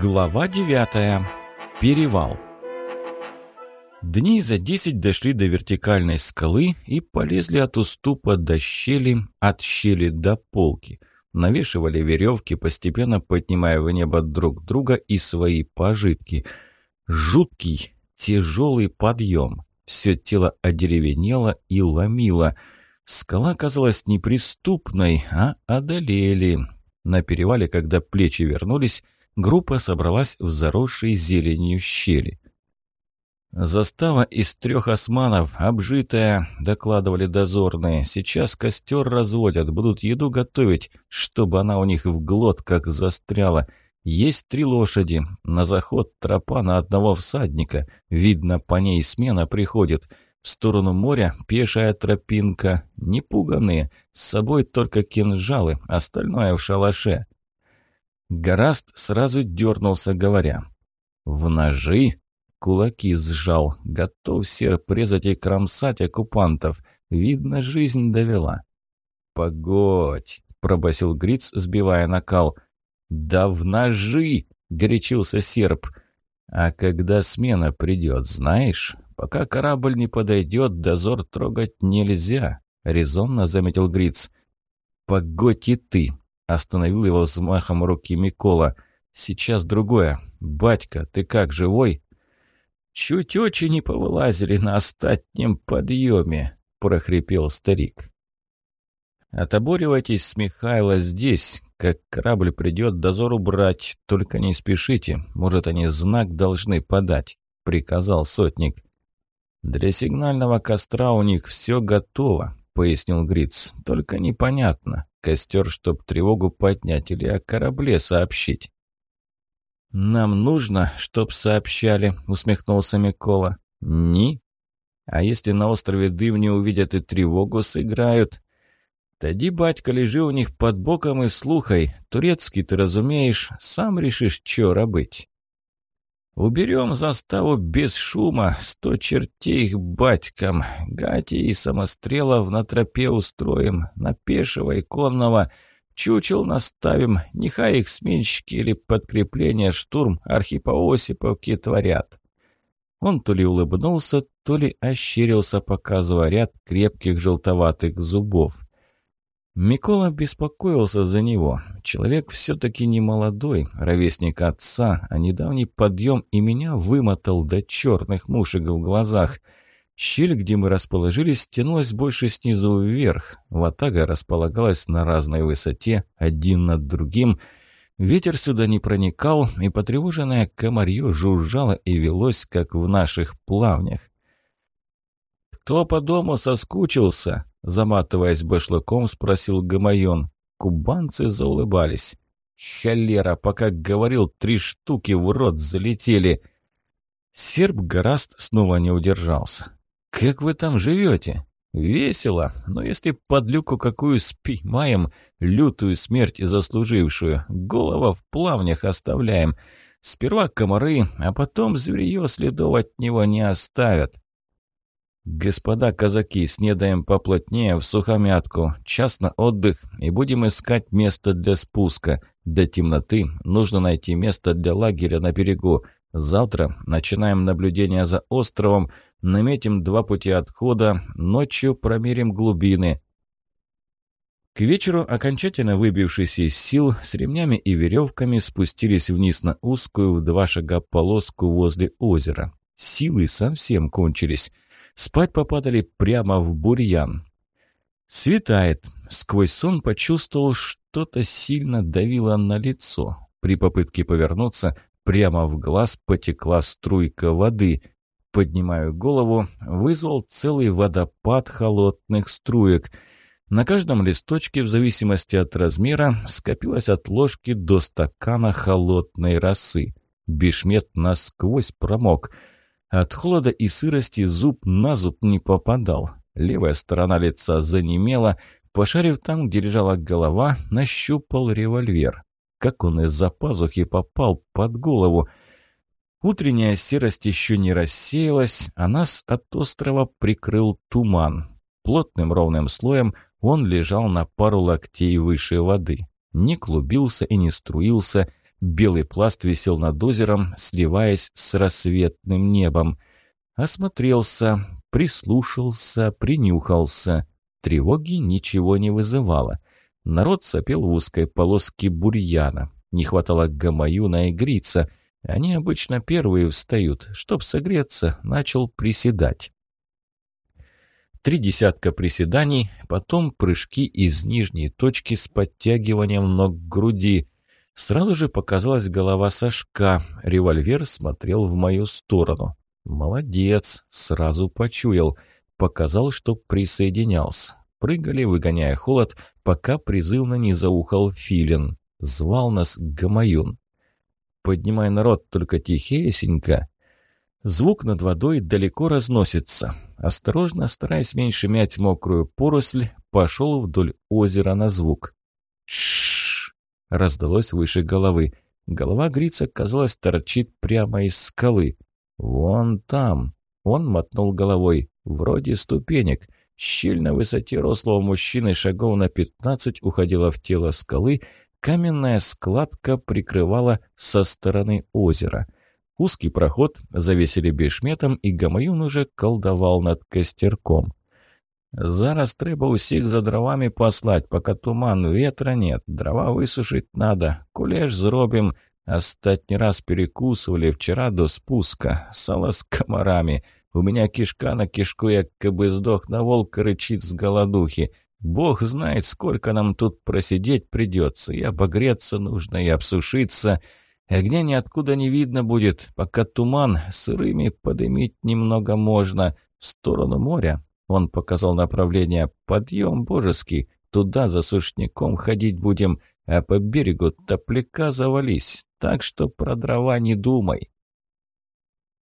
Глава девятая. Перевал. Дни за десять дошли до вертикальной скалы и полезли от уступа до щели, от щели до полки. Навешивали веревки, постепенно поднимая в небо друг друга и свои пожитки. Жуткий, тяжелый подъем. Все тело одеревенело и ломило. Скала казалась неприступной, а одолели. На перевале, когда плечи вернулись, группа собралась в заросшей зеленью щели. «Застава из трех османов, обжитая», — докладывали дозорные. «Сейчас костер разводят, будут еду готовить, чтобы она у них в глотках застряла. Есть три лошади. На заход тропа на одного всадника. Видно, по ней смена приходит. В сторону моря пешая тропинка. Непуганные. С собой только кинжалы, остальное в шалаше». Гораст сразу дернулся, говоря. «В ножи?» Кулаки сжал. Готов серп резать и кромсать оккупантов. Видно, жизнь довела. «Погодь!» — пробасил Гриц, сбивая накал. «Да в ножи!» — горячился серп. «А когда смена придет, знаешь? Пока корабль не подойдет, дозор трогать нельзя», — резонно заметил Гриц. «Погодь и ты!» Остановил его взмахом руки Микола. «Сейчас другое. Батька, ты как, живой?» «Чуть очень не повылазили на остатнем подъеме», — прохрипел старик. «Отоборивайтесь с Михайло здесь. Как корабль придет, дозору брать. Только не спешите. Может, они знак должны подать», — приказал сотник. «Для сигнального костра у них все готово», — пояснил Гриц. «Только непонятно, Костер, чтоб тревогу поднять или о корабле сообщить. «Нам нужно, чтоб сообщали», — усмехнулся Микола. «Ни? А если на острове дым не увидят и тревогу сыграют?» «Тоді, батька, лежи у них под боком и слухай. Турецкий ты разумеешь, сам решишь, что робить». Уберем заставу без шума, сто чертей их батькам, гати и самострелов на тропе устроим, на пешего и конного, чучел наставим, нехай их сменщики или подкрепление штурм архипоосиповки творят». Он то ли улыбнулся, то ли ощерился, показывая ряд крепких желтоватых зубов. Микола беспокоился за него. Человек все-таки не молодой, ровесник отца, а недавний подъем и меня вымотал до черных мушек в глазах. Щель, где мы расположились, тянулась больше снизу вверх. Ватага располагалась на разной высоте, один над другим. Ветер сюда не проникал, и потревоженное комарье жужжало и велось, как в наших плавнях. «Кто по дому соскучился?» Заматываясь башлыком, спросил Гамайон. Кубанцы заулыбались. «Холера, пока говорил, три штуки в рот залетели!» Серб Гораст снова не удержался. «Как вы там живете?» «Весело, но если подлюку какую спеймаем, лютую смерть заслужившую, голова в плавнях оставляем. Сперва комары, а потом зверье следов от него не оставят. «Господа казаки, снедаем поплотнее в сухомятку, час на отдых и будем искать место для спуска. До темноты нужно найти место для лагеря на берегу. Завтра начинаем наблюдение за островом, наметим два пути отхода, ночью промерим глубины». К вечеру, окончательно выбившись из сил, с ремнями и веревками спустились вниз на узкую в два шага полоску возле озера. Силы совсем кончились. Спать попадали прямо в бурьян. Светает. Сквозь сон почувствовал, что-то сильно давило на лицо. При попытке повернуться, прямо в глаз потекла струйка воды. Поднимаю голову, вызвал целый водопад холодных струек. На каждом листочке, в зависимости от размера, скопилось от ложки до стакана холодной росы. Бешмет насквозь промок — от холода и сырости зуб на зуб не попадал. Левая сторона лица занемела. Пошарив там, где лежала голова, нащупал револьвер. Как он из-за пазухи попал под голову. Утренняя серость еще не рассеялась, а нас от острова прикрыл туман. Плотным ровным слоем он лежал на пару локтей выше воды. Не клубился и не струился, Белый пласт висел над озером, сливаясь с рассветным небом. Осмотрелся, прислушался, принюхался. Тревоги ничего не вызывало. Народ сопел в узкой полоске бурьяна. Не хватало гамаюна и грица. Они обычно первые встают. Чтоб согреться, начал приседать. Три десятка приседаний, потом прыжки из нижней точки с подтягиванием ног к груди. Сразу же показалась голова Сашка. Револьвер смотрел в мою сторону. Молодец, сразу почуял. Показал, что присоединялся. Прыгали, выгоняя холод, пока призывно не заухал филин. Звал нас Гамаюн. «Поднимай народ, только тихесенько». Звук над водой далеко разносится. Осторожно, стараясь меньше мять мокрую поросль, пошел вдоль озера на звук. Шш! Раздалось выше головы. Голова Грица, казалось, торчит прямо из скалы. «Вон там!» Он мотнул головой. «Вроде ступенек». Щель на высоте рослого мужчины шагов на пятнадцать уходила в тело скалы, каменная складка прикрывала со стороны озера. Узкий проход завесили бешметом, и Гамаюн уже колдовал над костерком. «Зараз треба усіх за дровами послать, пока туман, ветра нет. Дрова высушить надо. Кулеш зробим. Остатний раз перекусывали вчера до спуска. Сало с комарами. У меня кишка на кишку, як бы сдох на волка рычит с голодухи. Бог знает, сколько нам тут просидеть придется. И обогреться нужно, и обсушиться. Огня ниоткуда не видно будет, пока туман сырыми подымить немного можно. В сторону моря. Он показал направление. Подъем божеский. Туда за сушняком ходить будем, а по берегу топляка завались. Так что про дрова не думай.